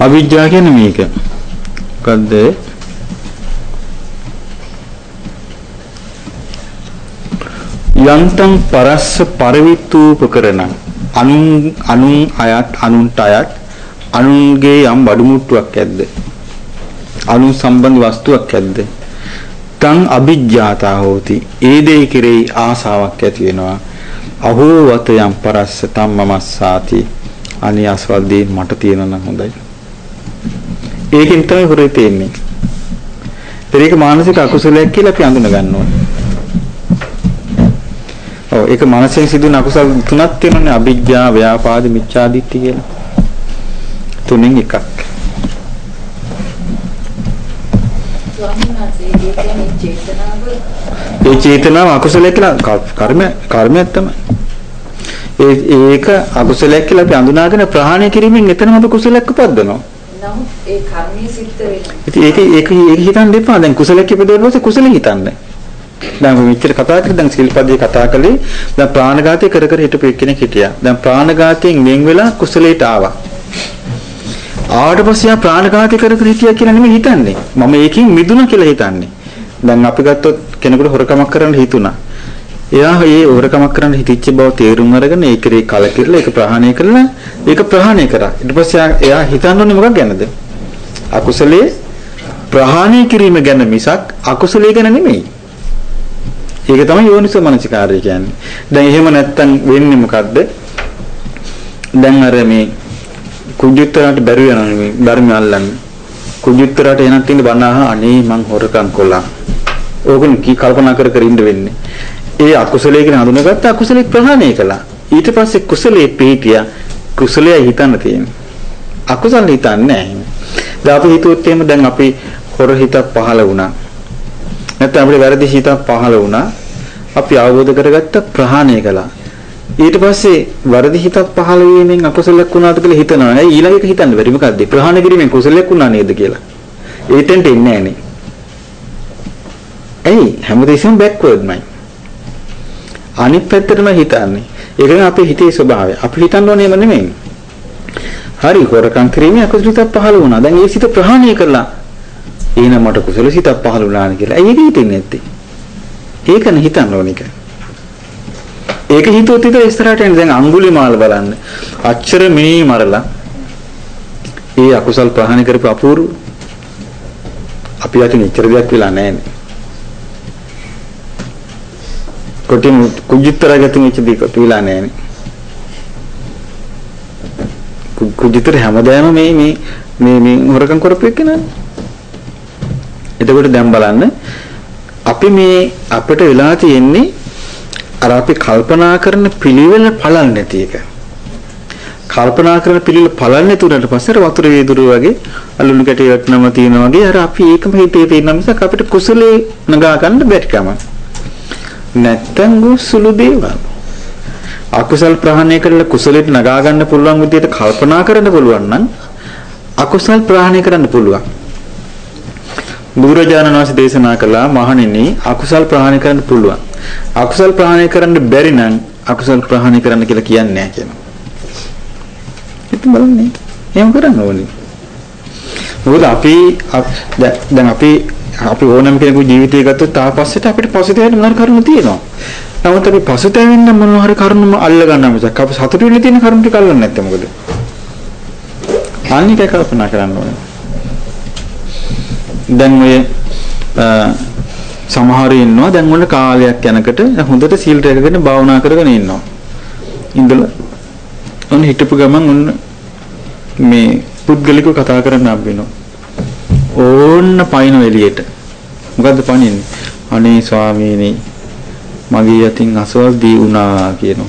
අවිජ්ජා කියන්නේ මේක. මොකද්ද? යන්තම් පරස්ස පරිවිත්තූපකරණ අනුන් අනුන් අයත් අනුන්ට අයත් අනුන්ගේ යම් බඩුමුට්ටුවක් ඇද්ද? අනුන් සම්බන්ධ වස්තුවක් ඇද්ද? තං අවිජ්ජාතා හෝති. ඒ දේ කෙරෙහි ආසාවක් ඇති වෙනවා. අහෝ වත යම් පරස්ස තම්මමස්සාති. අනි අස්වල්දී මට තියෙන නම් හොඳයි ඒකෙන් තමයි හොරේ තේන්නේ ඒක මානසික අකුසලයක් කියලා අපි අඳුන ගන්න ඕනේ ඔව් ඒක මනසෙන් සිදුවන අකුසල තුනක් තියෙනනේ අවිජ්ජා, ව්‍යාපාද, මිච්ඡාදිත්‍ය කියලා. තුනෙන් එකක්. ඒ චේතනාව අකුසලයක් කියලා කර්ම කර්මයක් තමයි. ඒ ඒක අකුසලයක් කියලා අපි අඳුනාගෙන ප්‍රහාණය කිරීමෙන් එතනම අපි කුසලයක් උපද්දනවා. නමුත් ඒ කර්මයේ සිද්ධ වෙනවා. ඉතින් ඒක ඒක ඒක හිතන්න එපා. දැන් කුසලයක් ඉපදුවට පස්සේ කුසලෙ හිතන්නේ. දැන් අපි මෙච්චර කතා කරේ දැන් සිල්පදේ කතා කළේ දැන් ප්‍රාණඝාතය කර කර හිටපු එක්කෙනෙක් හිටියා. දැන් ප්‍රාණඝාතයෙන් වෙන් වෙලා කුසලයට ආවා. ආවට පස්සේ ආ ප්‍රාණඝාතය කර කර හිටියා කියලා නෙමෙයි හිතන්නේ. මම ඒකෙන් මිදුණා කියලා හිතන්නේ. දැන් අපි ගත්තොත් කෙනෙකුට හොරකමක් කරන්න හිතුණා. එයා ඒ හොරකමක් කරන්න හිතිච්ච බව තේරුම් අරගෙන ඒකේ කලකිරලා ඒක ප්‍රහාණය කරලා ඒක ප්‍රහාණය කරා. ඊට පස්සේ එයා හිතන්නේ මොකක් ගැනද? අකුසලයේ ප්‍රහාණය කිරීම ගැන මිසක් අකුසලයේ ගැන නෙමෙයි. ඒක තමයි යෝනිසෝ මනසිකාරය කියන්නේ. දැන් එහෙම නැත්තම් වෙන්නේ මොකද්ද? දැන් අර මේ කුජුත්තරට බැරි වෙනවා මේ ධර්මය අල්ලන්නේ. කුජුත්තරට එනක් තියෙන බණ අහ අනේ මං හොරකම් කළා. ඕකෙන් කී කල්පනා කර කර ඉන්න වෙන්නේ. ඒ අකුසලයේ කියන හඳුනාගත්ත අකුසලේ ප්‍රහාණය කළා. ඊට පස්සේ කුසලයේ පිහිටියා. කුසලයේ හිතන්න තියෙන්නේ. අකුසල හිතන්නේ නැහැ. දැන් අපි හිතුවොත් එහෙම දැන් අපි හොර හිතක් පහළ වුණා. නැත්නම් අපිට වැරදි හිතක් පහළ වුණා. අපි අවබෝධ කරගත්ත ප්‍රහාණය කළා. ඊට පස්සේ වරදි හිතක් පහළ වීමෙන් අකුසලයක් වුණාද කියලා හිතනවා. ඇයි ඊළඟ එක හිතන්න බැරි මොකද්ද? ප්‍රහාණය කිරීමෙන් කුසලයක් වුණා නේද කියලා. ඒතෙන්ට එන්නේ නැහනේ. ඇයි හැමදේශම බෑක්වර්ඩ්මයි. අනිත් පැත්තටම හිතන්නේ. ඒක නම් අපේ හිතේ ස්වභාවය. අපි හිතන්න ඕනේම නෙමෙයි. හරි හොරකම් කිරීමේ අකුසල හිතක් පහළ වුණා. දැන් ඒ සිත ප්‍රහාණය කළා. එහෙනම් මට කුසල සිතක් පහළ වුණානේ කියලා. ඇයි ඒක හිතෙන්නේ නැත්තේ? ඒකනේ හිතන්න ඕන එක. ඒක හිතුවොත් විතර ඉස්සරහට යන්නේ දැන් අඟුලිමාල බලන්න. අච්චර මිනී මරලා ඒ අකුසල් ප්‍රහාණය කරපු අපූර්ව අපි අතින් ඉච්චර දෙයක් වෙලා නැහැනේ. කොටින් කුජිත්තර ගතුන් ඉච්ච දෙයක් වෙලා නැහැනේ. කුජිත්තර හැමදාම මේ මේ මේ මේ හොරකම් කරපු එක නේද? එතකොට දැන් බලන්න අපි මේ අපිට වෙලා තියෙන්නේ අර අපි කල්පනා කරන පිළිවෙල පලන්නේ නැති එක. කල්පනා කරන පිළිවෙල පලන්නේ නැතුනට පස්සේ වතුර වේදුරු වගේ අලුණු කැටි වටනම තියෙනවා වගේ අර අපි ඒකම හිතේ තියෙන මිසක් අපිට කුසලේ නගා ගන්න බැරිකම. නැත්තම් සුළු දේවල්. අකුසල් ප්‍රහාණය කරලා කුසලෙට නගා ගන්න පුළුවන් විදිහට කල්පනා කරන්න පුළුවන් නම් අකුසල් ප්‍රහාණය කරන්න පුළුවන්. බුදුරජාණන් වහන්සේ දේශනා කළා මහණෙනි අකුසල් ප්‍රහාණය කරන්න පුළුවන්. අකුසල් ප්‍රහාණය කරන්න බැරි නම් අකුසල් ප්‍රහාණය කරන්න කියලා කියන්නේ නැහැ කියනවා. ඉතින් බලන්න එහෙම කරන්න ඕනේ. මොකද අපි දැන් අපි අපි ඕනම කෙනෙකු ජීවිතය ගත්තොත් තාපස්සට අපිට පසුතැවෙන්න මොනවා කරුණු තියෙනවා. නමුත් අපි පසුතැවෙන්න මොනවා හරි කරුණු අල්ල ගන්නවා මිසක් අපි සතුටු වෙන්න තියෙන කරුණු ටික අල්ලන්නේ නැත්තේ මොකද? අනික කල්පනා කරන්න ඕනේ. දැන් ඔය සමහර ඉන්නවා දැන් ඔන්න කාලයක් යනකොට හොඳට සීල් රැකගෙන භාවනා කරගෙන ඉන්නවා. ඉඳලා ඔන්න හිටපු ගමන් ඔන්න මේ පුද්ගලිකව කතා කරන්න හම්බ වෙනවා. ඕන්න පයින් එළියට. මොකද්ද පණින්නේ? අනේ ස්වාමීනි මගේ යතින් අසවල් දී වුණා කියනවා.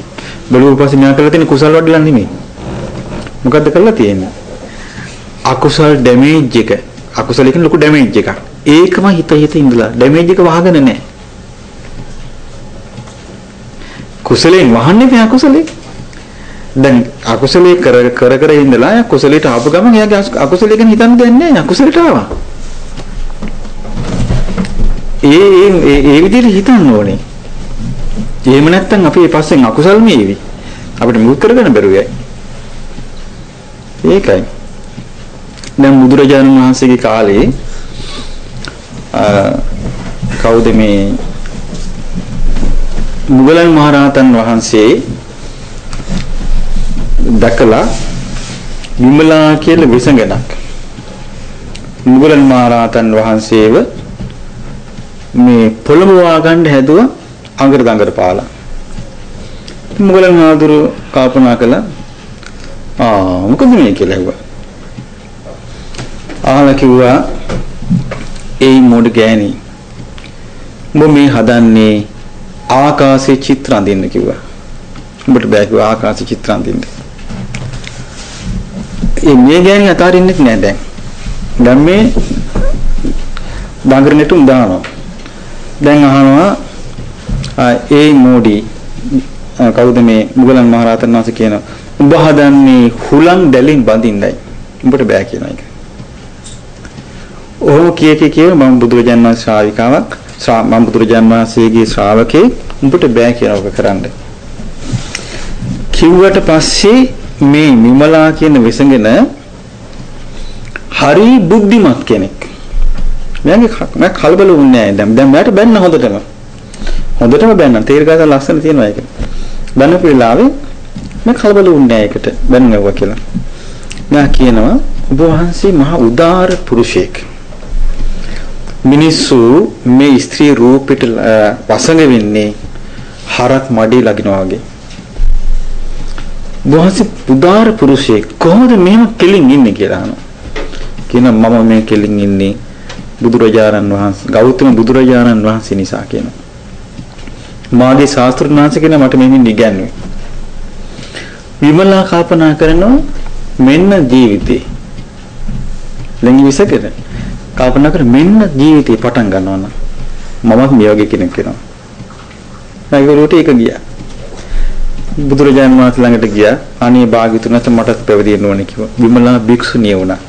බැලුව පස්සේ මෙයා කරලා තියෙන කුසල් වඩලා නෙමෙයි. මොකද්ද කරලා තියෙන්නේ? අකුසල් ඩැමේජ් එක. අකුසල කියන ලොකු ඩැමේජ් එකක්. ඒකම හිත හිත ඉඳලා ඩැමේජ් එක වහගෙන නැහැ. කුසලයෙන් වහන්නේ නැහැ අකුසලේ. දැන් අකුසලයේ කර කර කර ඉඳලා කුසලයට ආපු ගමන් එයාගේ අකුසලයේ ගැන හිතන්න දෙන්නේ නැහැ අකුසලයට ආවා. ඒ ඒ ඒ විදිහට හිතන්න ඕනේ. එහෙම නැත්නම් අපි පස්සෙන් අකුසල් මේවි. අපිට මුල් කරගන්න බැරුව යයි. ඒකයි. දැන් බුදුරජාණන් වහන්සේගේ කාලේ අ, කවුද මේ මුගලන් මහරහතන් වහන්සේ දැකලා විමලා කියලා විසඟනක්. මුගලන් මහරහතන් වහන්සේව මේ පොළඹවා ගන්න හැදුවා අඟර දඟර පාලා. මුගලන් මහදුරු කල්පනා කළා ආ මොකද මේ කියලා ඇහුවා? ආලා කිව්වා ඒ මොඩ ගෑණි උඹ මේ හදන්නේ ආකාශයේ චිත්‍ර අඳින්න කිව්වා. උඹට බෑ කිව්වා ආකාශයේ චිත්‍ර අඳින්න. ඒ මේ ගෑණි අතාරින්නෙත් නෑ දැන් දැන් මේ දඟරනෙටුම් දානවා දැන් අහනවා ආ, ඒ මෝඩි ආ, කවුද මේ මුගලන් මහරහතන් වහන්සේ කියන උඹ හදන්නේ හුලං දැලින් බඳින්නයි උඹට බෑ කියන එක. ඔහොම කිය කිය කිය මම බුදුරජාණන් වහන්සේ ශ්‍රාවිකාවක් ශ්‍රා මම බුදුරජාණන් වහන්සේගේ ශ්‍රාවකේ උඹට බෑ කියන එක කරන්න. කිව්වට පස්සේ මේ විමලා කියන විසඟන හරි බුද්ධිමත් කෙනෙක්. මම මම කලබල වුණේ නැහැ. දැන් දැන් මට බැන්න හොඳටම. හොඳටම බැන්න. තීරගත ලස්සන තියෙනවා ඒක. බැන්නපු වෙලාවේ මම කලබල වුණේ නැහැ ඒකට. බැන්නවා කියලා. මම කියනවා ඔබ වහන්සේ මහා උදාර පුරුෂයෙක්. මිනිස්සු මේ ස්ත්‍රී රූපෙට අ, වසඟ වෙන්නේ හරක් මඩේ ලගිනවා වගේ. වහන්සේ උදාර පුරුෂයෙක් කොහොමද මෙහෙම කෙලින් ඉන්නේ කියලා අහනවා. කියනවා මම මේ කෙලින් ඉන්නේ බුදුරජාණන් වහන්සේ ගෞතම බුදුරජාණන් වහන්සේ නිසා කියනවා. මාගේ ශාස්ත්‍රඥ වහන්සේ කියන මට මෙහෙම ඉගැන්වුවේ. විමලා කල්පනා කරනවා මෙන්න ජීවිතේ. ලෙංගි විසකද කල්පනා කර මෙන්න ජීවිතේ පටන් ගන්නවා නම් මමත් මේ වගේ කෙනෙක් වෙනවා. ඒගොල්ලෝට ඒක ගියා. බුදුරජාණන් වහන්සේ ළඟට ගියා. අනේ භාග්‍යතුන් වහන්සේ මටත් පැවිදෙන්න ඕනේ කිව්වා. විමලා භික්ෂුණිය වුණා.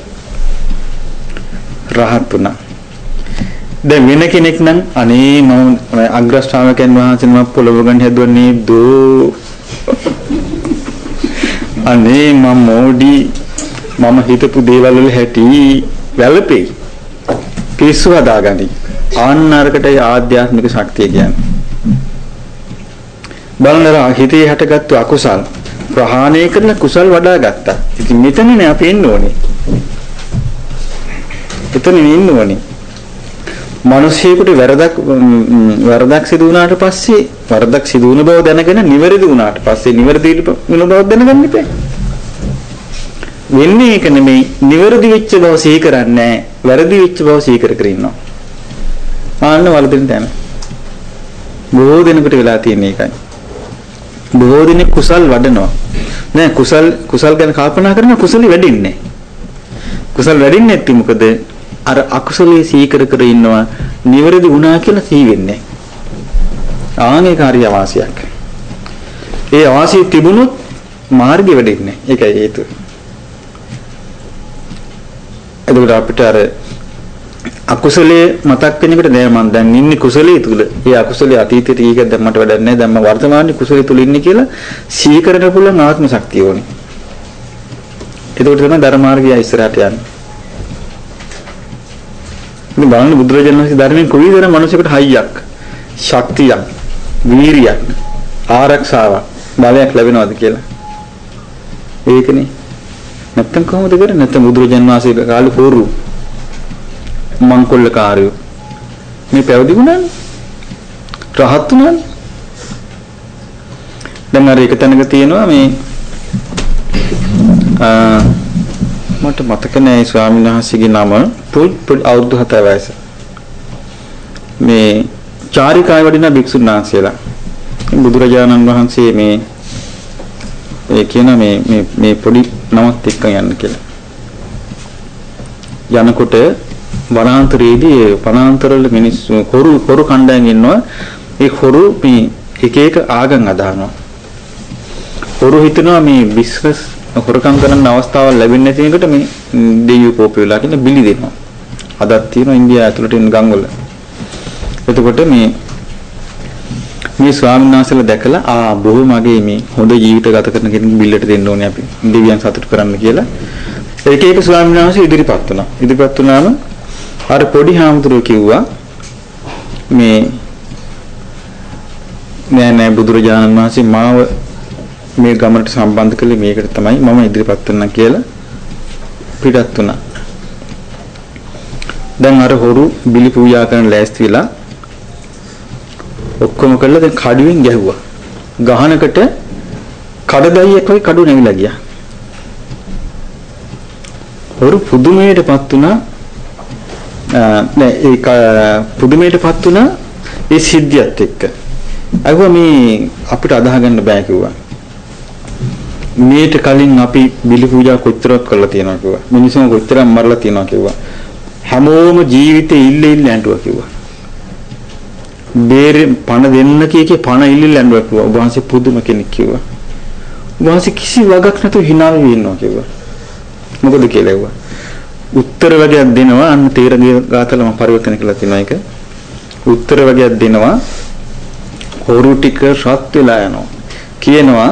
රහත් වුණා. දැන් වෙන කෙනෙක් නම් අනේ මම අග්‍ර ශ්‍රාවකයන් වහන්සේ නම පොළව ගන්න හැදුවනේ දෝ අනේ මම මොඩි මම හිතපු දේවල් වල හැටි වැළපෙයි පිස්සු හදාගනි ආන්නරකටයි ආධ්‍යාත්මික ශක්තිය කියන්නේ බලනලා හිතේ හටගත්තු අකුසල් ප්‍රහාණය කරලා කුසල් වඩා ගත්තා ඉතින් මෙතනනේ අපි එන්න ඕනේ එතනින් ඉන්න ඕනේ මිනිසියෙකුට වැරදක් ම්, වැරදක් සිදු වුණාට පස්සේ වරදක් සිදු වුණ බව දැනගෙන නිවැරදි වුණාට පස්සේ නිවැරදි වුණ බව දැනගන්න ඉපේ. වෙන්නේ ඒක නෙමෙයි නිවැරදි වෙච්ච බව සිහි කරන්නේ නැහැ. වැරදි වෙච්ච බව සිහි කර කර ඉන්නවා. ආන්න වලදින් දැන. බොහෝ දෙනෙකුට වෙලා තියෙන එකයි. බොහෝ දෙනෙක් කුසල් වඩනවා. නෑ කුසල් කුසල් ගැන කල්පනා කරන කුසලෙ වැඩින්නේ. කුසල් වැඩින්නේ නැති මොකද? අර අකුසලයේ සීකර කර ඉන්නවා නිවැරදි වුණා කියලා සී වෙන්නේ ආනේ කාර්ය අවාසියක්. ඒ අවාසිය තිබුණොත් මාර්ගය වැඩෙන්නේ. ඒකයි හේතුව. එතකොට අපිට අර අකුසලයේ මතක් වෙනකොට නෑ මම දැන් ඉන්නේ කුසලයේ තුල. ඒ අකුසලයේ අතීතයට ඊක දැන් මට වැඩක් නෑ. දැන් මම වර්තමානයේ කුසලයේ තුල ඉන්නේ කියලා සීකරන්න පුළුවන් ආත්ම ශක්තිය ඕනේ. එතකොට තමයි ධර්මාර්ගය ඉස්සරහට යන්නේ. ඉතින් බලන්න බුදුරජාණන් වහන්සේ ධර්මයෙන් කොයිතරම් මිනිසෙකුට හයියක්, ශක්තියක්, වීරියක්, ආරක්ෂාවක්, බලයක් ලැබෙනවද කියලා. ඒකනේ. නැත්තම් කොහොමද කරන්නේ? නැත්තම් බුදුරජාණන් වහන්සේ කාලේ පෝරු මංකොල්ලකාරයෝ මේ පැවිදි වුණානේ. රහත් වුණානේ. දැන් අර එක තැනක තියෙනවා මේ ආ මට මතක නෑ ස්වාමීන් වහන්සේගේ නම පුල් අවුරුදු 7 වයස. මේ චාරිකාය වඩින භික්ෂුන් වහන්සේලා. බුදුරජාණන් වහන්සේ මේ ඒ කියන මේ මේ මේ පොඩි නමත් එක්ක යන්න කියලා. යනකොට වනාන්තරයේදී වනාන්තරවල මිනිස්සු හොරු හොරු කණ්ඩායම් ඉන්නවා. ඒ හොරු මේ එක එක ආගම් අදහනවා. හොරු හිතනවා මේ බිස්නස් හොරකම් කරන්න අවස්ථාවක් ලැබෙන්නේ නැති එකට මේ දෙයියෝ කෝපය වෙලා කියන බිලි දෙනවා. අදත් තියෙනවා ඉන්දියාව ඇතුළට ඉන්න ගම්වල. එතකොට මේ මේ ස්වාමීන් වහන්සේලා දැකලා ආ බොහෝ මගේ මේ හොඳ ජීවිත ගත කරන කෙනෙක් බිල්ලට දෙන්න ඕනේ අපි දෙවියන් සතුට කරන්න කියලා එක එක ස්වාමීන් වහන්සේ ඉදිරිපත් වුණා. ඉදිරිපත් වුණාම අර පොඩි හාමුදුරුවෝ කිව්වා මේ නෑ නෑ බුදුරජාණන් වහන්සේ මාව මේ ගමනට සම්බන්ධ කළේ මේකට තමයි මම ඉදිරිපත් වෙන්න කියලා පිටත් වුණා. දැන් අර හොරු බිලි පූජා කරන ලෑස්ති වෙලා ඔක්කොම කළා දැන් කඩුවෙන් ගැහුවා. ගහනකට කඩදායියක් වගේ කඩුව නැවිලා ගියා. හොරු පුදුමයටපත් වුණා Uh, නෑ ඒක uh, පුදුමයටපත් වුණා ඒ සිද්ධියත් එක්ක. අහුවා මේ අපිට අදාහ ගන්න බෑ කිව්වා. මේට කලින් අපි බිලි පූජා කොච්චරක් කරලා තියෙනවා කිව්වා. මිනිස්සුන් කොච්චරක් මරලා තියෙනවා කිව්වා. හැමෝම ජීවිතේ ඉල්ල ඉල්ල ඇඬුවා කිව්වා. බේර පණ දෙන්න කීකේ පණ ඉල්ල ඉල්ල ඇඬුවා කිව්වා. ඔබ වහන්සේ පුදුම කෙනෙක් කිව්වා. ඔබ වහන්සේ කිසි වගක් නැතුව hina වෙවි ඉන්නවා කිව්වා. මොකද කියලා ඇහුවා. උත්තර වගේක් දෙනවා අන්න තේරගේ ගාතල මම පරිවර්තන කළා තියෙනවා ඒක. උත්තර වගේක් දෙනවා හොරු ටික රත් වෙලා යනවා. කියනවා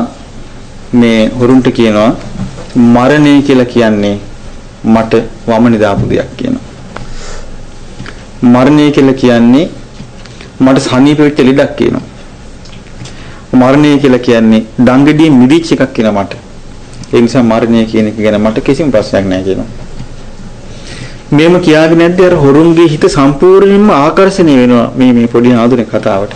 මේ හොරුන්ට කියනවා මරණය කියලා කියන්නේ මට වමනේ දාපු දෙයක් කියනවා. මරණය කියලා කියන්නේ මට සනීප වෙච්ච ලෙඩක් කියනවා. මරණය කියලා කියන්නේ දඟඩිය මිදිච්ච එකක් කියනවා මට. ඒ නිසා මරණය කියන එක ගැන මට කිසිම ප්‍රශ්නයක් නැහැ කියනවා. මේම කියාවේ නැද්ද අර හොරුන්ගේ හිත සම්පූර්ණයෙන්ම ආකර්ෂණය වෙනවා මේ මේ පොඩි ආදුනික කතාවට.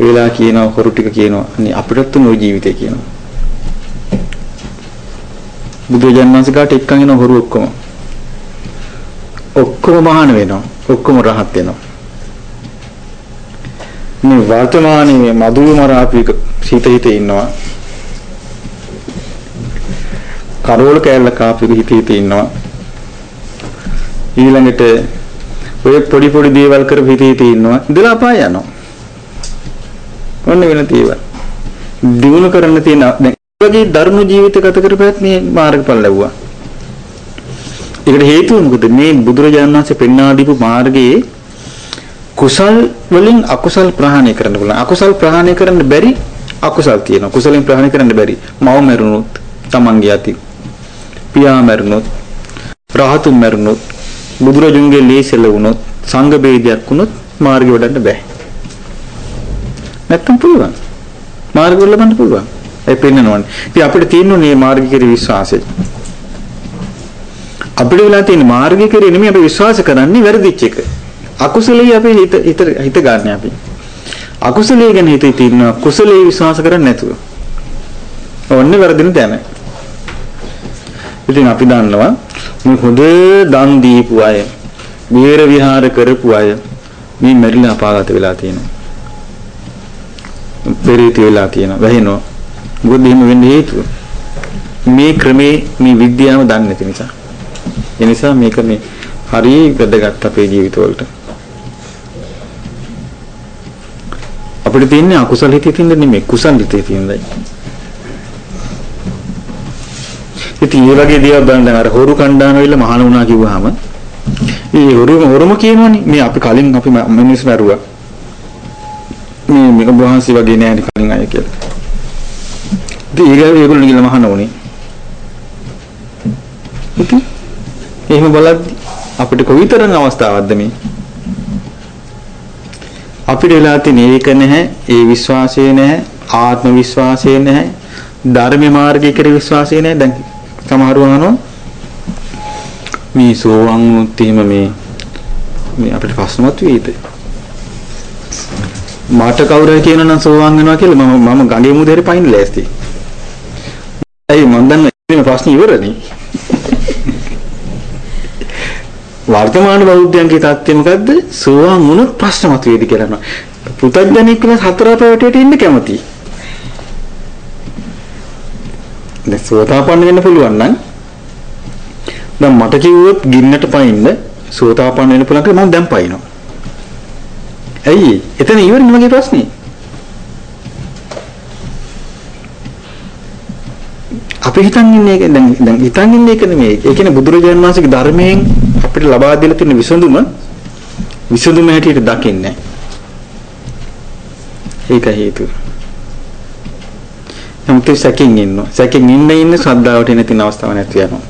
වෙලා කියනවා හොරු ටික කියනවා අනේ අපිටත් තුන ওই ජීවිතේ කියනවා. බුදුජන් වහන්සේට එක්කන් එන හොරු ඔක්කොම. ඔක්කොම මහාන වෙනවා. ඔක්කොම රහත් වෙනවා. මේ වර්තමානයේ මේ මధుර මරාපික හිත හිත ඉන්නවා. කරෝල කෑල්ල කාපික හිත හිත ඉන්නවා. ඊළඟට ඔය පොඩි පොඩි දේවල් කරපු හිත හිත ඉන්නවා. ඉඳලා අපාය යනවා. ඔන්න වෙන දේවල්. දිනු කරන්න තියෙන දැන් වගේ දරුණු ජීවිත ගත කරපෑත් මේ මාර්ගඵල ලැබුවා. ඒකට හේතුව මොකද? මේ බුදුරජාණන් වහන්සේ පෙන්වා දීපු මාර්ගයේ කුසල් වලින් අකුසල් ප්‍රහාණය කරන්න පුළුවන්. අකුසල් ප්‍රහාණය කරන්න බැරි අකුසල් තියෙනවා. කුසලෙන් ප්‍රහාණය කරන්න බැරි. මව මරුණොත්, තමන්ගේ යති. පියා මරුණොත්, රහතුන් මරුණොත්, බුදුරජුන්ගේ ලේසෙල වුණොත්, සංඝ බේදයක් වුණොත් මාර්ගය වඩන්න බෑ. නැත්තම් පුළුවන්. මාර්ගය ලබන්න පුළුවන්. ඒ පෙන්නනවනේ. ඉතින් අපිට තියෙන්නේ මේ මාර්ගය කෙරෙහි විශ්වාසය. අපිට වෙලා තියෙන මාර්ගය කෙරෙහි නෙමෙයි අපි විශ්වාස කරන්නේ වැරදිච්ච එක. අකුසලයේ අපි හිත හිත හිත ගන්න අපි. අකුසලයේ ගැන හිතේ තියෙන කුසලයේ විශ්වාස කරන්නේ නැතුව. ඔන්නේ වැරදින තැන. ඉතින් අපි දන්නවා මේ හොඳ දන් දීපු අය, වීර විහාර කරපු අය මේ මෙරිලා අපාගත වෙලා තියෙනවා. පෙරිත වෙලා තියෙනවා. වැහෙනවා. මොකද එහෙම වෙන්න හේතුව? මේ ක්‍රමේ මේ විද්‍යාව දන්නේ නැති නිසා. ඒ නිසා මේක මේ හරි වැදගත් අපේ ජීවිතවලට. අපිට තියෙන්නේ අකුසල හිතේ තියෙන නෙමෙයි කුසල හිතේ තියෙනයි. ඉතින් මේ වගේ දේවල් බලන්න දැන් අර හොරු කණ්ඩායම වෙලා මහාන වුණා කිව්වහම ඒ හොරු හොරුම කියනවනේ මේ අපි කලින් අපි මිනිස් මරුවා. මේ මේ ඔබ වහන්සේ වගේ නෑනේ කලින් අය කියලා. ඉතින් ඒක ඒගොල්ලෝ කියලා මහාන වුණේ. ඉතින් එහෙම බලද්දි අපිට කොයිතරම් අවස්ථාවක්ද මේ? අපිට වෙලා තියෙන ඒක නැහැ, ඒ විශ්වාසය නැහැ, ආත්ම විශ්වාසය නැහැ, ධර්ම මාර්ගයේ කෙරේ විශ්වාසය නැහැ. දැන් සමහරව අහනවා මේ සෝවන් වුණොත් එහෙම මේ මේ අපිට ප්‍රශ්නවත් වෙයිද? මට කවුරු කියනවා නම් සෝවන් වෙනවා කියලා මම මම ගඟේ මුදේට පයින් ලෑස්ති. ඇයි මම දන්නේ මේ ප්‍රශ්නේ ඉවරනේ. වර්තමාන බෞද්ධයන්ගේ தත්ත්වය මොකද්ද? සෝවාන් වුණොත් ප්‍රශ්න මතුවේද කියලා නෝ. පුතඥයෙක් වෙන හතර පැවැටේට ඉන්න කැමති. දැන් සෝතාපන්න වෙන්න පුළුවන් නම් දැන් මට කිව්වොත් ගින්නට පයින්න සෝතාපන්න වෙන්න පුළුවන් කියලා මම දැන් පයින්නවා. ඇයි? එතන ඉවරනේ මගේ ප්‍රශ්නේ. අපි හිතන් ඉන්නේ ඒක දැන් දැන් හිතන් ඉන්නේ ඒක නෙමෙයි. ඒ කියන්නේ බුදුරජාණන් වහන්සේගේ ධර්මයෙන් අපිට ලබා දීලා තියෙන විසඳුම විසඳුම හැටියට දකින්නේ ඒක හේතුව. නමුත් සැකෙන් ඉන්නවා. සැකෙන් ඉන්න ඉන්න ශ්‍රද්ධාවට එන තියෙන අවස්ථාව නැති යනවා.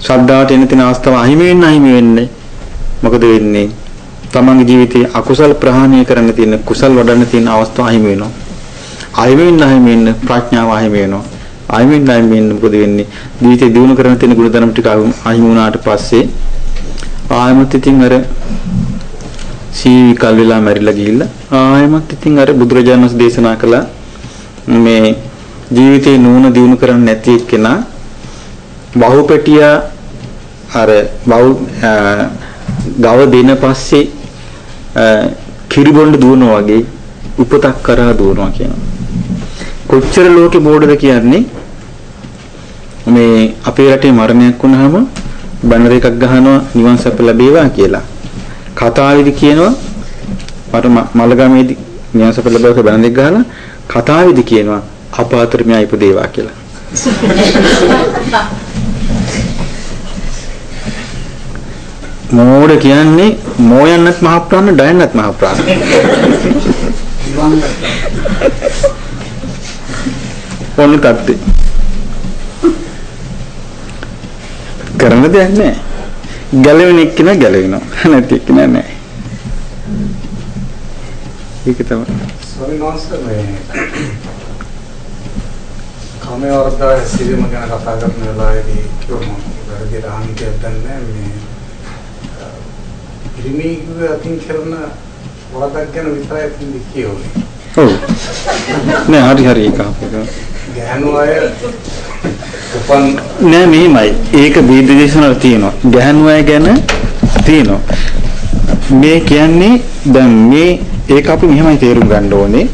ශ්‍රද්ධාවට එන තියෙන අවස්ථාව අහිමි වෙන්න අහිමි වෙන්නේ. මොකද වෙන්නේ? තමන්ගේ ජීවිතයේ අකුසල් ප්‍රහාණය කරන්න තියෙන කුසල් වඩන්න තියෙන අවස්ථාව අහිමි වෙනවා. අහිමි වෙන්න අහිමි වෙන්න ප්‍රඥාව අහිමි වෙනවා. අහිමි වෙන්න අහිමි වෙන්න මොකද වෙන්නේ? ජීවිතේ දිනු කරන්න තියෙන ගුණධර්ම ටික අහිමි වුණාට පස්සේ ආයමත් ඉතින් අර සීවි කල් වෙලා මැරිලා ගිහිල්ලා ආයමත් ඉතින් අර බුදුරජාණන් වහන්සේ දේශනා කළ මේ ජීවිතේ නූන දිනු කරන්නේ නැති එක්කෙනා බහුපැටියා අර බහු ගව දෙන පස්සේ කිරිබොණ්ඩ දුවනවා වගේ උපතක් කරා දුවනවා කියනවා. කොච්චර ලෝකෙ බෝඩද කියන්නේ මේ අපේ රටේ මරණයක් වුණාම බැනර් එකක් ගහනවා නිවන් සැප ලැබේවා කියලා. කතාවේදී කියනවා මට මලගමේදී නිවන් සැප ලැබේවා බැනර් එක ගහලා කතාවේදී කියනවා අපාතරමයා ඉපදේවා කියලා. මෝඩ කියන්නේ මෝයන්නත් මහ ප්‍රාණ ඩයන්නත් මහ ප්‍රාණ. ඔන්න තත්ත්වේ. කරන්න දෙයක් නැහැ. ගැලවෙන එක්කන ගැලවෙනවා. නැති එක්කන නැහැ. ඒක තමයි. ස්වාමීන් වහන්සේ මේ කාමයේ වර්ධය සිරීම ගැන කතා කරන වෙලාවේදී කිව්වම වැරදි රාමිකයක් දන්නේ මේ ඉරිමීගේ අතින් කරන වරදක් ගැන විතරයි තින්දි කියෝනේ. ඔව්. නෑ හරි හරි ඒක අපේක. ගැහණු අය උපන් නෑ මෙහිමයි. ඒක බීජදේශනවල තියෙනවා. ගැහණු අය ගැන තියෙනවා. මේ කියන්නේ දැන් මේ ඒක අපි මෙහෙමයි තේරුම් ගන්න ඕනේ.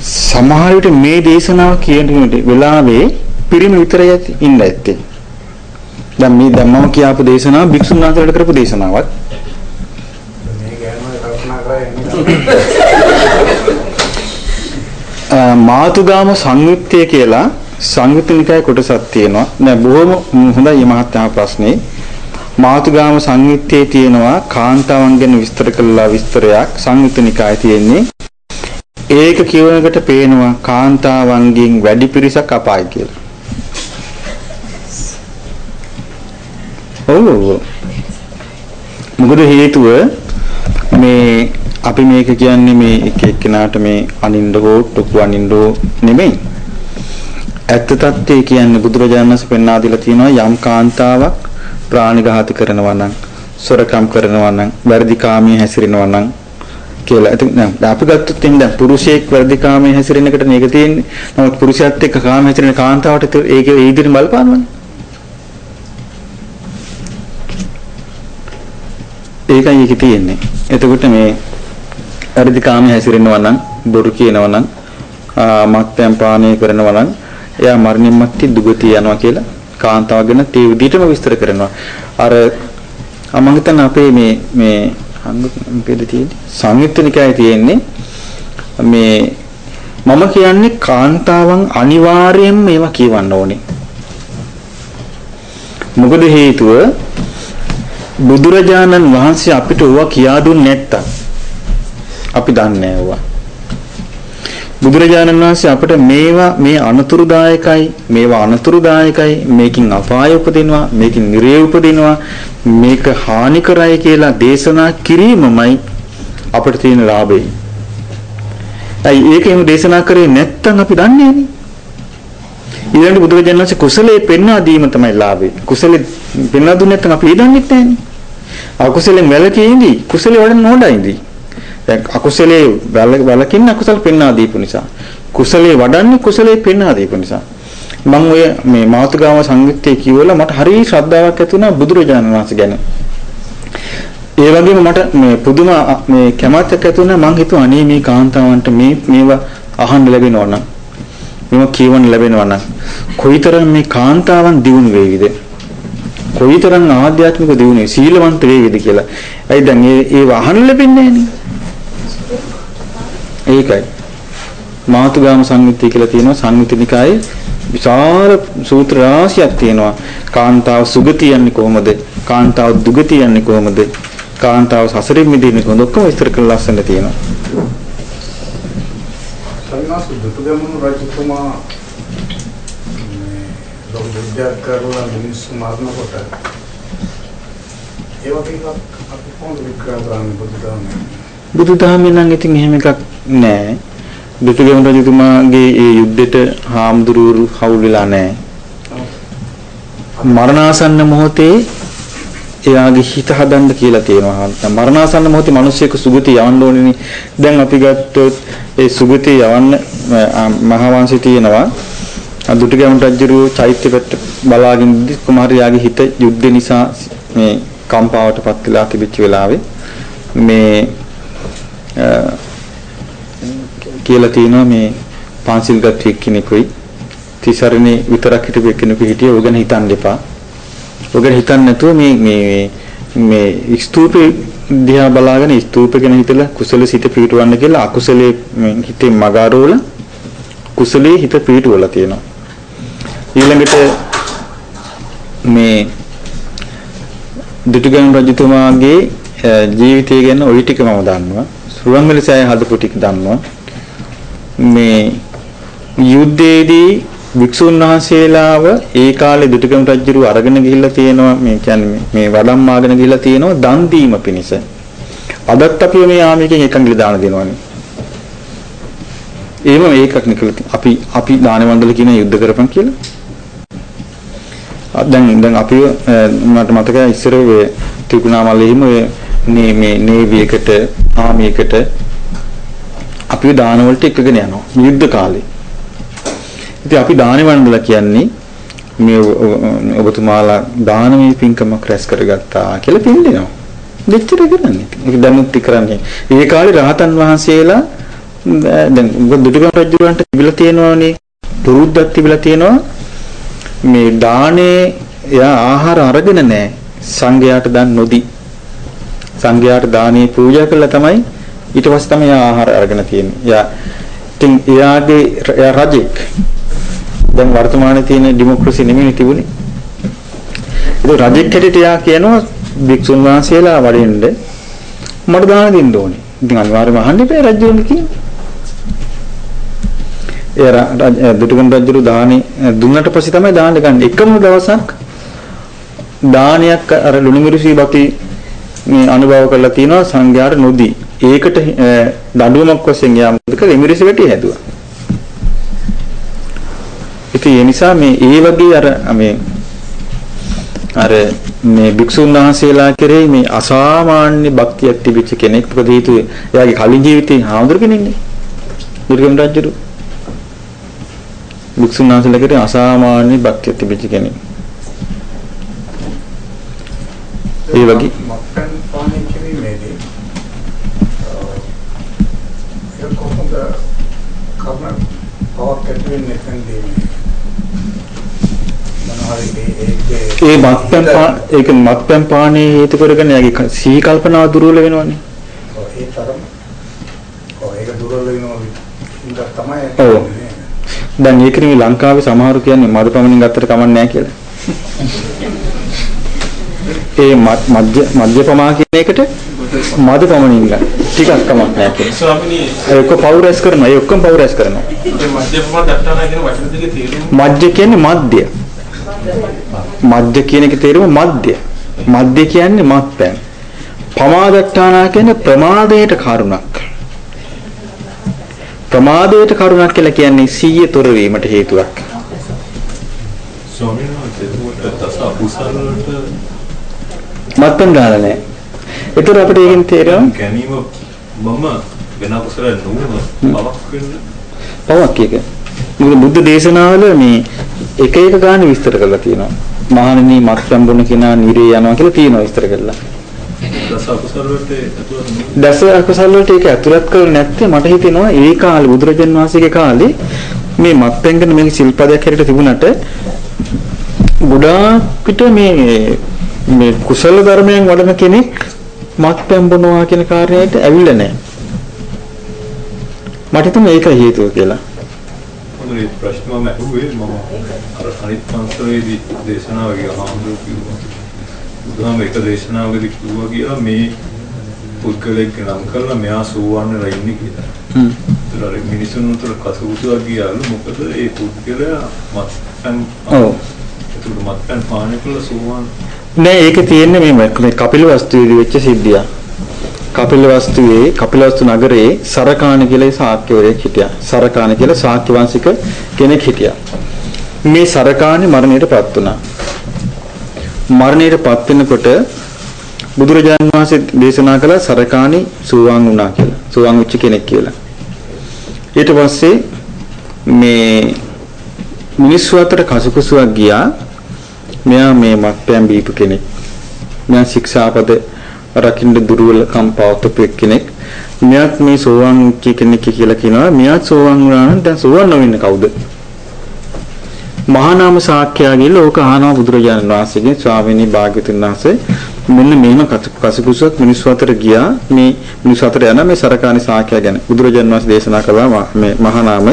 සමහර විට මේ දේශනාව කියන වෙලාවේ පිරිමි විතරයි ඉන්න ඇත්තේ. දැන් මේ දැන් මම කියාපු දේශනාව භික්ෂුන් වහන්සේලාට කරපු දේශනාවක්. මේ මාතුගාම සංයුත්තය කියලා සංයුත්ත නිකායේ කොටසක් තියෙනවා. නෑ බොහොම හොඳයි මහත්තයා ප්‍රශ්නේ. මාතුගාම සංයුත්තේ තියෙනවා කාන්තාවන් ගැන විස්තර කළා විස්තරයක් සංයුත්ත නිකායේ තියෙන්නේ. ඒක කියවනකට පේනවා කාන්තාවන්ගෙන් වැඩි පිරිසක් අපායි කියලා. ඔව් මොකද හේතුව මේ අපි මේක කියන්නේ මේ එක එක්කෙනාට මේ අනින්න හෝ ටොකු අනින්න නෙමෙයි. ඇත්ත తත්ත්වය කියන්නේ බුදුරජාණන් වහන්සේ පෙන්වා දීලා තියෙනවා යම් කාන්තාවක් ප්‍රාණඝාත කරනවා නම්, සොරකම් කරනවා නම්, වැරදි කාමයේ හැසිරෙනවා නම් කියලා. ඉතින් දැන් අපි ගත්තොත් එහෙනම් දැන් පුරුෂයෙක් වැරදි කාමයේ හැසිරෙන එකට මේක තියෙන්නේ. නමුත් පුරුෂයාත් එක්ක කාම හැසිරෙන කාන්තාවට ඒක ඒ විදිහට බලපානවනේ. ඒකයි ඒකේ තියෙන්නේ. එතකොට මේ අර්ධි කාමයේ හැසිරෙනවා නම් බොරු කියනවා නම් මත්යන් පානය කරනවා නම් එයා මරණින් මත්තේ දුගතිය යනවා කියලා කාන්තාව ගැන තේ විදිහටම විස්තර කරනවා. අර මම හිතන්නේ අපේ මේ මේ මොකද තියෙන්නේ? සංයුත්ත නිකායේ තියෙන්නේ මේ මම කියන්නේ කාන්තාවන් අනිවාර්යයෙන්ම මේවා කියවන්න ඕනේ. මොකද හේතුව බුදුරජාණන් වහන්සේ අපිට ඕවා කියා දුන්නේ නැත්තම් අපි දන්නේ නැහැ බුදුරජාණන් වහන්සේ අපිට මේවා මේ අනතුරුදායකයි මේවා අනතුරුදායකයි මේකින් අපාය උපදිනවා මේකින් නිරේ උපදිනවා මේක හානි කරයි කියලා දේශනා කිරීමමයි අපිට තියෙන ලාභය. අයි ඒක එහෙම දේශනා කරේ නැත්තම් අපි දන්නේ නැහැ. ඊළඟට බුදුරජාණන් වහන්සේ කුසලයේ පෙන්වා දීම තමයි ලාභය. කුසලයේ පෙන්වා දුන්නේ නැත්නම් අපි දන්නේ නැහැ. අකුසලෙන් වැළකී ඉඳි කුසලයේ වඩන්න ඕඩයින්දි. දැන් අකුසලයේ වැළකින්න අකුසල පෙන්වා දීපු නිසා. කුසලයේ වඩන්නේ කුසලයේ පෙන්වා දීපු නිසා. මම ඔය මේ මාතුගාම සංගීතයේ කියවලා මට හරිය ශ්‍රද්ධාවක් ඇති වුණා බුදුරජාණන් වහන්සේ ගැන. ඒ වගේම මට මේ පුදුම මේ කැමැත්තක් ඇති වුණා මං හිතුවා අනේ මේ කාන්තාවන්ට මේ මේවා අහන්න ලැබෙනවා නම් මේවා කියවන්න ලැබෙනවා නම් කොයිතරම් මේ කාන්තාවන් දියුණු වේවිද? කොයිතරම් ආධ්‍යාත්මික දියුණුවේ සීලවන්ත වේවිද කියලා. ඇයි දැන් ඒ ඒ අහන්න ලැබෙන්නේ ඒකයි. මාතුගාම සංයුත්තය කියලා තියෙනවා සංයුත්තිනිකායේ විශාල සූත්‍ර රාශියක් තියෙනවා. කාන්තාව සුගතිය යන්නේ කොහොමද? කාන්තාව දුගතිය යන්නේ කොහොමද? කාන්තාව සසරින් මිදෙන්නේ කොහොමද? ඔක්කොම විස්තර කරලා ලස්සන තියෙනවා. සවිනාස දුටුගැමුණු රජතුමා ලොකු යුද්ධයක් කරලා මිනිස්සු මරනකොට ඒ වගේ එකක් අපි කොහොමද විග්‍රහ කරන්නේ බුදුදහමේ? බුදුදහමේ නම් ඉතින් එහෙම එකක් නෑ. දුටුගැමුණු රජතුමාගේ ඒ යුද්ධෙට හාමුදුරුවරු හවුල් වෙලා නෑ. මරණාසන්න මොහොතේ එයාගේ හිත හදන්න කියලා තියෙනවා. මරණාසන්න මොහොතේ මිනිස්සෙක් සුගති යවන්න ඕනේනේ. දැන් අපි ගත්තොත් ඒ සුගති යවන්න මහාවංශේ තියෙනවා. දුටුගැමුණු රජුගේ චෛත්‍ය පැත්ත බලාගෙන ඉඳි කුමාරයාගේ හිත යුද්ධ නිසා මේ කම්පාවටපත් වෙලා තිබිච්ච වෙලාවේ මේ කියලා තියෙනවා මේ පන්සිල්ගත් එක්කෙනෙකුයි තිසරණේ විතරක් හිටපු එක්කෙනෙකු හිටියේ ඔය ගැන හිතන්න එපා. ඔය ගැන හිතන්න නැතුව මේ මේ මේ ස්තූපේ දිහා බලාගෙන ස්තූප ගැන හිතලා කුසල සිත පිටවන්න කියලා අකුසලයේ හිතේ මගාරෝල කුසලයේ හිත පිටවලා තියෙනවා. ඊළඟට මේ දුටුගැමුණු රජතුමාගේ ජීවිතය ගැන ওই ටික මම දන්නවා. සුරංගලසෑය හදපු ටික දන්නවා. මේ යුද්ධයේදී වික්ෂුන් වහන්සේලාව ඒ කාලේ දුටුගැමුණු රජුරු අරගෙන ගිහිල්ලා තියෙනවා මේ කියන්නේ මේ වඩම්මාගෙන ගිහිල්ලා තියෙනවා දන් දීම පිණිස. අදත් අපි මේ ආමිකෙන් එකඟිලි දාන දෙනවනේ. එහෙම මේකක් නිකල අපි අපි දාන මණ්ඩල කියන යුද්ධ කරපන් කියලා. දැන් දැන් අපි මට මතකයි ඉස්සර ඔය ත්‍රිකුණාමලෙහිම ඔය මේ මේ නේවි එකට ආමි එකට අපි දාන වලට එකගෙන යනවා යුද්ධ කාලේ. ඉතින් අපි දාන මණ්ඩල කියන්නේ මේ ඔබතුමාලා දානමය පින්කමක් රැස් කරගත්තා කියලා පින් දෙනවා. දෙච්චර කරන්නේ. ඒක දැනුත් කරන්නේ. ඒ කාලේ රහතන් වහන්සේලා දැන් දුටුගැමුණු රජුන්ට තිබිලා තියෙනවානේ පුරුද්දක් තිබිලා තියෙනවා මේ දානේ එයා ආහාර අරගෙන නැහැ සංඝයාට දන් නොදී සංඝයාට දානේ පූජා කළා තමයි ඊට පස්සේ තමයි ආහාර අරගෙන තියෙන්නේ. එයා ඉතින් එයාගේ එයා රජෙක්. දැන් වර්තමානයේ තියෙන ඩෙමොක්‍රසි නෙමෙයි තිබුණේ. ඒක රජෙක් හැටියට එයා කියනවා භික්ෂුන් වහන්සේලා වඩින්න මට දාන දෙන්න ඕනේ. ඉතින් අනිවාර්යයෙන්ම අහන්න එපා රජුන් කියන්නේ. ඒ දුටුගැමුණු රජු දානේ දුන්නට පස්සේ තමයි දාන්න ගන්න. එකම දවසක් දානයක් අර ලුණුමිරිසි බති මේ අනුභව කරලා තියෙනවා සංඝයාට නොදී. ඒකට දඬුවමක් වශයෙන් යා මොකද කළේ මිරිසි වැටි හැදුවා. ඉතින් ඒ නිසා මේ ඒ වගේ අර මේ අර මේ භික්ෂුන් වහන්සේලා කෙරෙහි මේ අසාමාන්‍ය භක්තියක් තිබිච්ච කෙනෙක් මොකද හේතුව එයාගේ කලින් ජීවිතේ හාමුදුර කෙනෙක්නේ. දුර්ගම රජුරු භික්ෂුන් වහන්සේලා කෙරෙහි අසාමාන්‍ය භක්තියක් තිබිච්ච කෙනෙක්. ඒ වගේ මත්පැන් පානය කිරීමේදී ඒක කොහොමද කර්ම පවක් ඇති වෙන්නේ ඒකේ ඒ මත්පැන් පා ඒක මත්පැන් පානේ හේතු කරගෙන යාගේ සිහි කල්පනාව දුර්වල වෙනවනේ. ඒ තරම ඔව් ඒක දුර්වල වෙනවා ඉතින් තමයි ඔව්. දැන් ඒකනේ ලංකාවේ සමහරු කියන්නේ මඩු පමණින් ගත්තට කමක් නැහැ කියලා. ඒ මධ්‍ය මධ්‍ය පමා කියන එකට මද පමණින් ගන්න. ටිකක් කමක් නැහැ කියලා. ස්වාමිනී ඒ ඔක්කොම පව් රැස් කරනවා. ඒ ඔක්කොම පව් රැස් කරනවා. මේ මධ්‍ය ප්‍රමාණ දට්ටානා කියන වචන දෙකේ තේරුම මධ්‍ය කියන්නේ මධ්‍ය. මධ්‍ය කියන එකේ තේරුම මධ්‍ය. මධ්‍ය කියන්නේ මත්පැන්. පමාදට්ටානා කියන්නේ ප්‍රමාදයට කරුණක්. ප්‍රමාදයට කරුණක් කියලා කියන්නේ සීය තොර වීමට හේතුවක්. ස්වාමීන් ඒකට දස අකුසල වලට මත්පැන් ගාලා නැහැ. ඒතර අපිට ඒකෙන් තේරෙනවා ගැනීම මම වෙන අකුසල නුඹ බවක් වෙන්න පවක් එක. මොකද බුද්ධ දේශනාවල මේ එක එක ගාන විස්තර කරලා තියෙනවා. මහණෙනි මත්පැන් බොන කෙනා නිරේ යනවා කියලා තියෙනවා විස්තර කරලා. දස අකුසල වලට ඒක ඇතුළත් කරන්නේ නැත්තේ මට හිතෙනවා ඒ කාලේ බුදුරජාන් වහන්සේගේ කාලේ මේ මත්පැන් ගැන මේක සිල්පදයක් හැටියට තිබුණාට ගොඩාක් පිට මේ මේ කුසල ධර්මයන් වඩන කෙනෙක් මත්පැන් බොනවා කියන කාරණයට ඇවිල්ලා නැහැ. මට හිතුණා ඒක හේතුව කියලා. මොකද ප්‍රශ්න මම අහුවේ මම අර අනිත් පන්සලේදී දේශනාව ගියා හාමුදුරුවෝ කිව්වා. බුදුහාම එක දේශනාවකදී කිව්වා කියලා මේ පුද්ගලෙක් නම් කරලා මෙයා සෝවන් වෙලා ඉන්නේ කියලා. හ්ම්. ඒතර මිනිසුන් උතර කසුතුවා ගියාලු මොකද ඒ පුද්ගලයා මත්පැන් ඔව්. ඒක මත්පැන් පානය කළා සෝවාන් නෑ ඒක තියෙන්නේ මේ මේ කපිල වස්තුවේදී වෙච්ච සිද්ධිය. කපිල වස්තුවේ කපිල වස්තු නගරයේ සරකාණ කියලා ශාක්‍යවරයෙක් හිටියා. සරකාණ කියලා ශාක්‍ය වංශික කෙනෙක් හිටියා. මේ සරකාණේ මරණයටපත් වුණා. මරණයටපත් වෙනකොට බුදුරජාණන් වහන්සේ දේශනා කළ සරකාණේ සුවාන් වුණා කියලා. සුවාන් වෙච්ච කෙනෙක් කියලා. ඊට පස්සේ මේ මිනිස්සු අතර කසුකුසුවක් ගියා. මෙයා මේ මත්පැන් බීපු කෙනෙක්. මෙයා ශික්ෂාපද රකින්න දුර්වලකම් පවත්වපු කෙනෙක්. මෙයාත් මේ සෝවාන් වෙච්ච කෙනෙක් කියලා කියනවා. මෙයාත් සෝවාන් වුණා නම් දැන් සෝවාන් නොවෙන්නේ කවුද? මහානාම ශාක්‍යයගේ ලෝක ආනා බුදුරජාණන් වහන්සේගෙන් ස්වාමීනි භාග්‍යවතුන් වහන්සේ මෙන්න මේම කසුකුසක් මිනිස්සු අතර ගියා මේ මිනිස්සු අතර යන මේ සරකාණි ශාක්‍යය ගැන බුදුරජාණන් වහන්සේ දේශනා කළා මේ මහානාම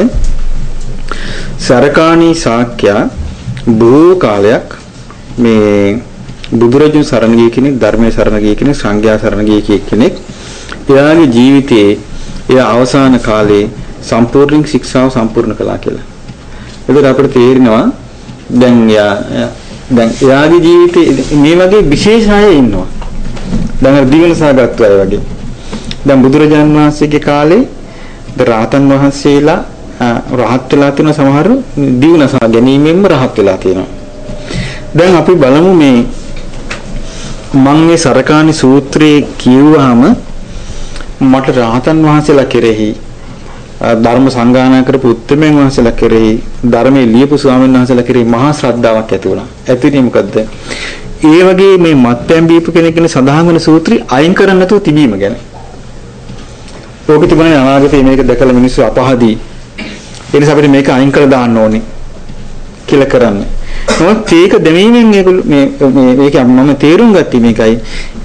සරකාණි ශාක්‍ය බොහෝ කාලයක් මේ බුදුරජාණන් සරණ ගිය කෙනෙක් ධර්මයේ සරණ ගිය කෙනෙක් සංඝයා සරණ ගිය කෙනෙක් එයාගේ ජීවිතයේ එයා අවසාන කාලේ සම්පූර්ණ ශික්ෂාව සම්පූර්ණ කළා කියලා. ඒකට අපිට තේරෙනවා දැන් එයා දැන් එයාගේ ජීවිතේ මේ වගේ විශේෂ අය ඉන්නවා. දැන් අර දිවනසාගත්තු අය වගේ. දැන් බුදුරජාන් වහන්සේගේ කාලේ රාතන් වහන්සේලා රහත් වෙලා තියෙන සමහර දිවනසා ගැනීමෙන්ම රහත් වෙලා තියෙනවා. දැන් අපි බලමු මේ මම මේ සරකාණි සූත්‍රයේ කියුවාම මට රහතන් වහන්සේලා කෙරෙහි ධර්ම සංගායනා කරපු උත්තරමයන් වහන්සේලා කෙරෙහි ධර්මයේ ලියපු ස්වාමීන් වහන්සේලා කෙරෙහි මහා ශ්‍රද්ධාවක් ඇති වුණා. ඇතිනේ මොකද්ද? ඒ වගේ මේ මත්පැන් බීපු කෙනෙක් ගැන සඳහන් වෙන සූත්‍රي අයින් කරන්න නැතුව තිබීම ගැන. ඕක තිබුණේ අනාගතයේ මේක දැකලා මිනිස්සු අපහදී. ඒ නිසා අපිට මේක අයින් කරලා දාන්න ඕනේ කියලා කරන්නේ. නමුත් ඒක දැමීමෙන් මේගොල්ලෝ මේ මේ මේක මම තේරුම් ගත්තේ මේකයි.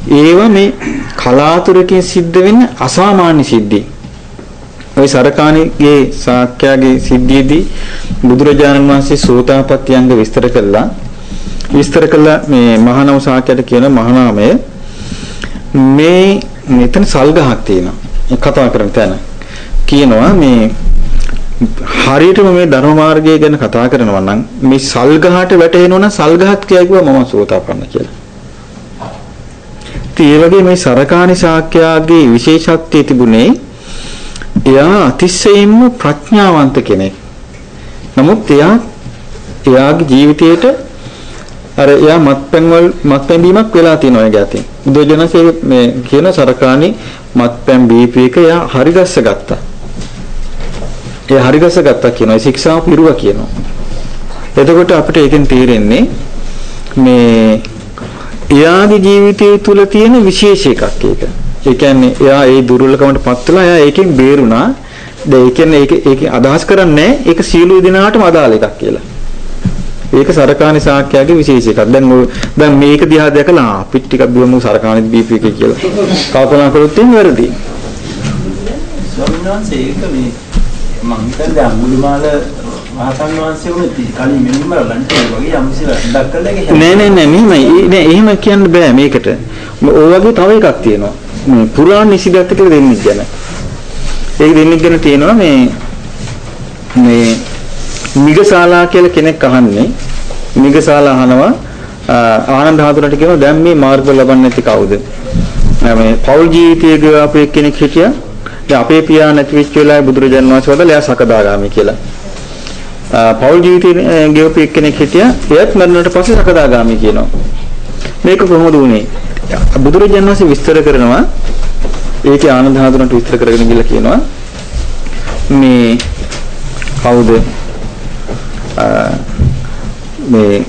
ඒව මේ කලාතුරකින් සිද්ධ වෙන අසාමාන්‍ය සිද්ධි. ওই සරකාණිගේ සාක්‍යගේ සිද්ධියේදී බුදුරජාණන් වහන්සේ සෝතාපට්ටි අංග විස්තර කළා. විස්තර කළා මේ මහානව සාක්‍යයට කියන මහානාමය මේ මෙතන සල්ගහක් තියෙනවා. කතා කරන තැන. කියනවා මේ හරියටම මේ ධර්ම මාර්ගය ගැන කතා කරනවා නම් මේ සල්ගහට වැටෙනවා නම් සල්ගහක් කියයිකුවා මම සෝතාපන්න කියලා. ඒ වගේ මේ සරකාණි ශාක්‍යයාගේ විශේෂත්වයේ තිබුණේ එයා අතිශයින්ම ප්‍රඥාවන්ත කෙනෙක්. නමුත් එයා එයාගේ ජීවිතේට අර එයා මත්පැන් වල මත්පැන් බීමක් වෙලා තියෙනවා ඒ ගැතින්. බුදුජනසේ මේ කියන සරකාණි මත්පැන් බීපේක එයා හරිගස්ස ගත්තා. ඒ හරිගස්ස ගත්තා කියනවා. ඒ ශික්ෂාව පිරුවා කියනවා. එතකොට අපිට ඒකෙන් තේරෙන්නේ මේ එයාගේ ජීවිතය තුළ තියෙන විශේෂ එකක් ඒක. ඒ කියන්නේ එයා ඒ දුර්වලකමට පත් වෙලා එයා ඒකෙන් බේරුණා. දැන් ඒ කියන්නේ ඒක ඒක අදහස් කරන්නේ ඒක සීලු දිනාටම අදාළ එකක් කියලා. ඒක සරකාණි ශාක්‍යයාගේ විශේෂ එකක්. දැන් දැන් මේක දිහා දැකලා අපි ටිකක් දුවමු සරකාණි බීපී එකේ කියලා. කල්පනා කරොත් එහෙම වැරදි. ස්වාමීන් වහන්සේ ඒක මේ මං හිතන්නේ අඟුලිමාල මහතන් වහන්සේ වුණ කලින් මෙන්න ලන්ට වගේ යම්කිසි වැඩක් කළා ඒක නෑ නෑ නෑ මෙහෙමයි නෑ එහෙම කියන්න බෑ මේකට. ඔය වගේ තව එකක් තියෙනවා. මේ පුරාණ නිසිගත කියලා දෙන්නේ ගැන. ඒක දෙන්නේ ගැන තියෙනවා මේ මේ මිගශාලා කියලා කෙනෙක් අහන්නේ මිගශාලා අහනවා ආනන්ද හඳුනට කියනවා දැන් මේ මාර්ග ලබන්නේ නැති කවුද? මේ පෞල් ජීවිතයේ ගියාපු කෙනෙක් හිටියා. දැන් අපේ පියා නැති වෙච්ච වෙලාවේ බුදුරජාන් වහන්සේ වදාළ එයා සකදාගාමි කියලා. පෞල් ජීවිතයේ ගෙවපු කෙනෙක් හිටියා. එයත් මරණයට පස්සේ සකදාගාමි කියනවා. මේක කොහොමද වුනේ? බුදුරජාණන් වහන්සේ විස්තර කරනවා ඒකේ ආනන්ද හඳුනට විස්තර කරගෙන ගිහලා කියනවා මේ කවුද මේ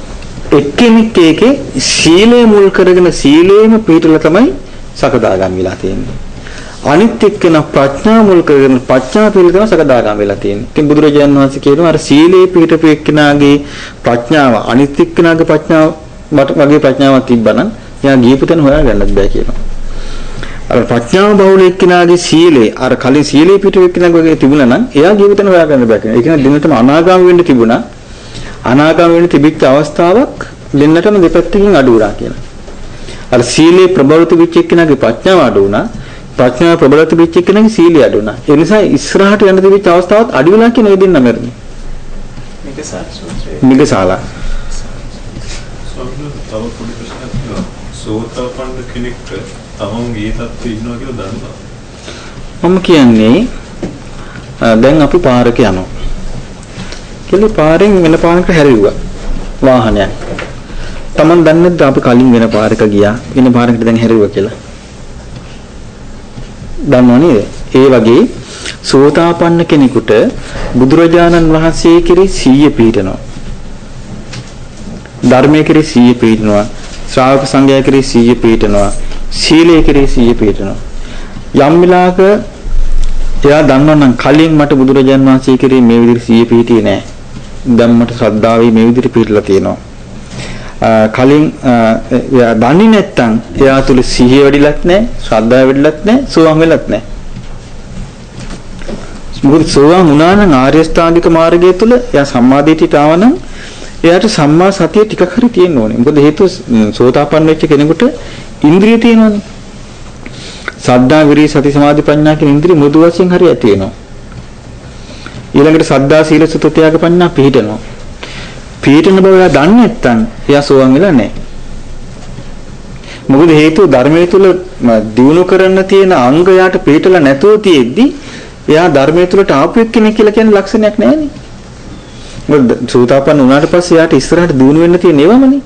එක්කෙනෙක් ඒකේ සීලය මුල් කරගෙන සීලේම පිළිටලා තමයි සකදාගාමි වෙලා තියෙන්නේ. අනිත් එක්කෙනා ප්‍රඥා මුල් කරගෙන ප්‍රඥා පිළිතම සකදාගාම වෙලා තියෙනවා. ඉතින් බුදුරජාණන් වහන්සේ කියනවා අර සීලේ පිළිටපු එක්කෙනාගේ ප්‍රඥාව අනිත් එක්කෙනාගේ ප්‍රඥාව වගේ ප්‍රඥාවක් තිබ්බනම් එයා ගියපු තැන හොයාගන්නත් බෑ කියනවා. අර ප්‍රඥාව බහුල එක්කෙනාගේ සීලේ අර කලින් සීලේ පිටු එක්කෙනෙක් වගේ තිබුණා නම් එයා ගියපු තැන හොයාගන්න බෑ කියනවා. ඒ කියන්නේ දිනටම අනාගාමී වෙන්න තිබුණා. අනාගාමී වෙන්න තිබිච්ච අවස්ථාවක් දෙන්නටම දෙපැත්තකින් අඩු වුණා කියලා. අර සීලේ ප්‍රබල තිබිච්ච එක්කෙනාගේ ප්‍රඥාව අඩු වුණා. ප්‍රඥාව ප්‍රබල තිබිච්ච එක්කෙනාගේ සීලය අඩු වුණා. ඒ නිසා ඉස්සරහට යන්න තිබිච්ච අවස්ථාවත් අඩු වෙලා කියන ඒ දෙන්න මැරුණේ. මේක සාක්ෂුත්‍රය. මිගසාලා. තව පොඩි ප්‍රශ්නයක් තියෙනවා. සෝතාපන්න කෙනෙක්ට තමන් මේ තත්ත්වේ ඉන්නවා කියලා දන්නවා. මම කියන්නේ දැන් අපි පාරක යනවා. කෙලි පාරෙන් වෙන පාරකට හැරියුවා. වාහනයක්. Taman දන්නේ නැද්ද අපි කලින් වෙන පාරක ගියා වෙන පාරකට දැන් හැරියුවා කියලා? දන්නව නේද? ඒ වගේ සෝතාපන්න කෙනෙකුට බුදුරජාණන් වහන්සේ කෙරෙහි සීය පීඩනවා. ධර්මයේ කෙරෙහි සීය පීඩනවා. ශ්‍රාවක සංඝයා කෙරෙහි සීය පීඩනවා. සීලයේ කෙරෙහි සීය පීඩනවා. යම් විලාක එයා දන්නවනම් කලින් මට බුදුරජාන් වහන්සේ කෙරෙහි මේ විදිහට සිහිය පිහිටියේ නෑ. දැන් මට ශ්‍රද්ධාවේ මේ විදිහට පිහිටලා තියෙනවා. ආ, කලින් ආ, එයා දන්නේ නැත්තම් එයා තුල සිහිය වැඩිලත් නෑ, ශ්‍රද්ධාව වැඩිලත් නෑ, සෝවාන් වෙලත් නෑ. මොකද සෝවාන් වුණා නම් ආර්ය ස්ථානික මාර්ගය තුල එයා සම්මාදිටියට ආවනම් එයාට සම්මා සතිය ටිකක් හරි තියෙන්න ඕනේ. මොකද හේතුව ම්, සෝතාපන්න වෙච්ච කෙනෙකුට ඉන්ද්‍රිය තියෙනවනේ. සද්ධා විරිය සති සමාධි ප්‍රඥා කියන ඉන්ද්‍රිය මුදු වශයෙන් හරි ඇති වෙනවා. ඊළඟට සද්ධා සීල සුත ත්‍යාග ප්‍රඥා පිහිටනවා. පිහිටන බව එයා දන්නේ නැත්නම් එයා සෝවන් වෙලා නැහැ. මොකද හේතුව ධර්මයේ තුල දිනු කරන්න තියෙන අංග යාට පිළිටලා නැතුව තියෙද්දි එයා ධර්මයේ තුලට ආපු එක්කෙනෙක් කියලා කියන ලක්ෂණයක් නැහැනේ. මොකද සූතාපන්න වුණාට පස්සේ යාට ඉස්සරහට දිනු වෙන්න තියෙන ඒවමනේ.